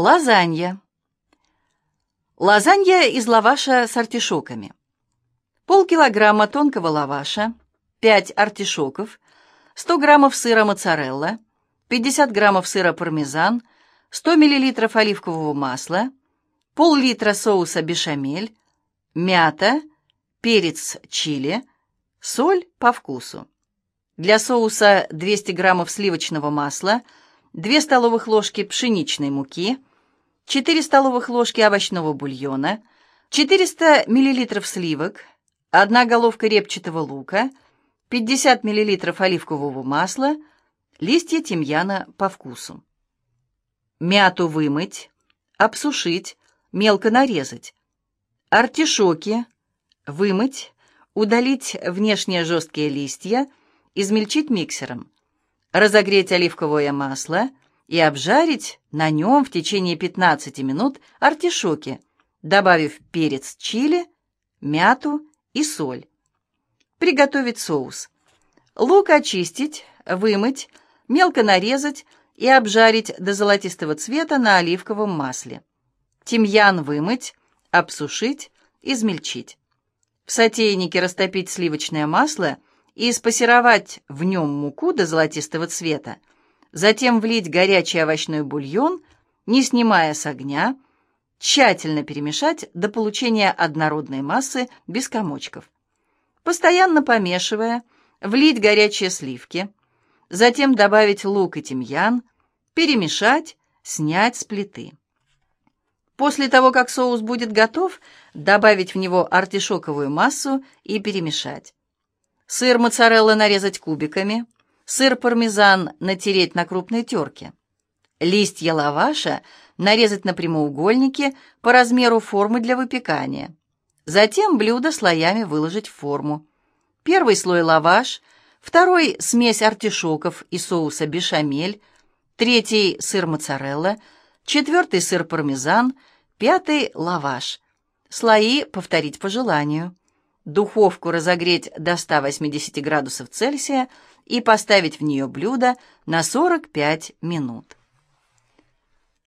Лазанья. Лазанья из лаваша с артишоками. Полкилограмма тонкого лаваша, 5 артишоков, 100 граммов сыра моцарелла, 50 граммов сыра пармезан, 100 миллилитров оливкового масла, пол-литра соуса бешамель, мята, перец чили, соль по вкусу. Для соуса 200 граммов сливочного масла, 2 столовых ложки пшеничной муки – 4 столовых ложки овощного бульона, 400 мл сливок, 1 головка репчатого лука, 50 мл оливкового масла, листья тимьяна по вкусу. Мяту вымыть, обсушить, мелко нарезать. Артишоки вымыть, удалить внешние жесткие листья, измельчить миксером. Разогреть оливковое масло – и обжарить на нем в течение 15 минут артишоки, добавив перец чили, мяту и соль. Приготовить соус. Лук очистить, вымыть, мелко нарезать и обжарить до золотистого цвета на оливковом масле. Тимьян вымыть, обсушить, измельчить. В сотейнике растопить сливочное масло и спассеровать в нем муку до золотистого цвета, затем влить горячий овощной бульон, не снимая с огня, тщательно перемешать до получения однородной массы без комочков. Постоянно помешивая, влить горячие сливки, затем добавить лук и тимьян, перемешать, снять с плиты. После того, как соус будет готов, добавить в него артишоковую массу и перемешать. Сыр моцарелла нарезать кубиками – Сыр пармезан натереть на крупной терке. Листья лаваша нарезать на прямоугольники по размеру формы для выпекания. Затем блюдо слоями выложить в форму. Первый слой лаваш, второй смесь артишоков и соуса бешамель, третий сыр моцарелла, четвертый сыр пармезан, пятый лаваш. Слои повторить по желанию. Духовку разогреть до 180 градусов Цельсия – и поставить в нее блюдо на 45 минут.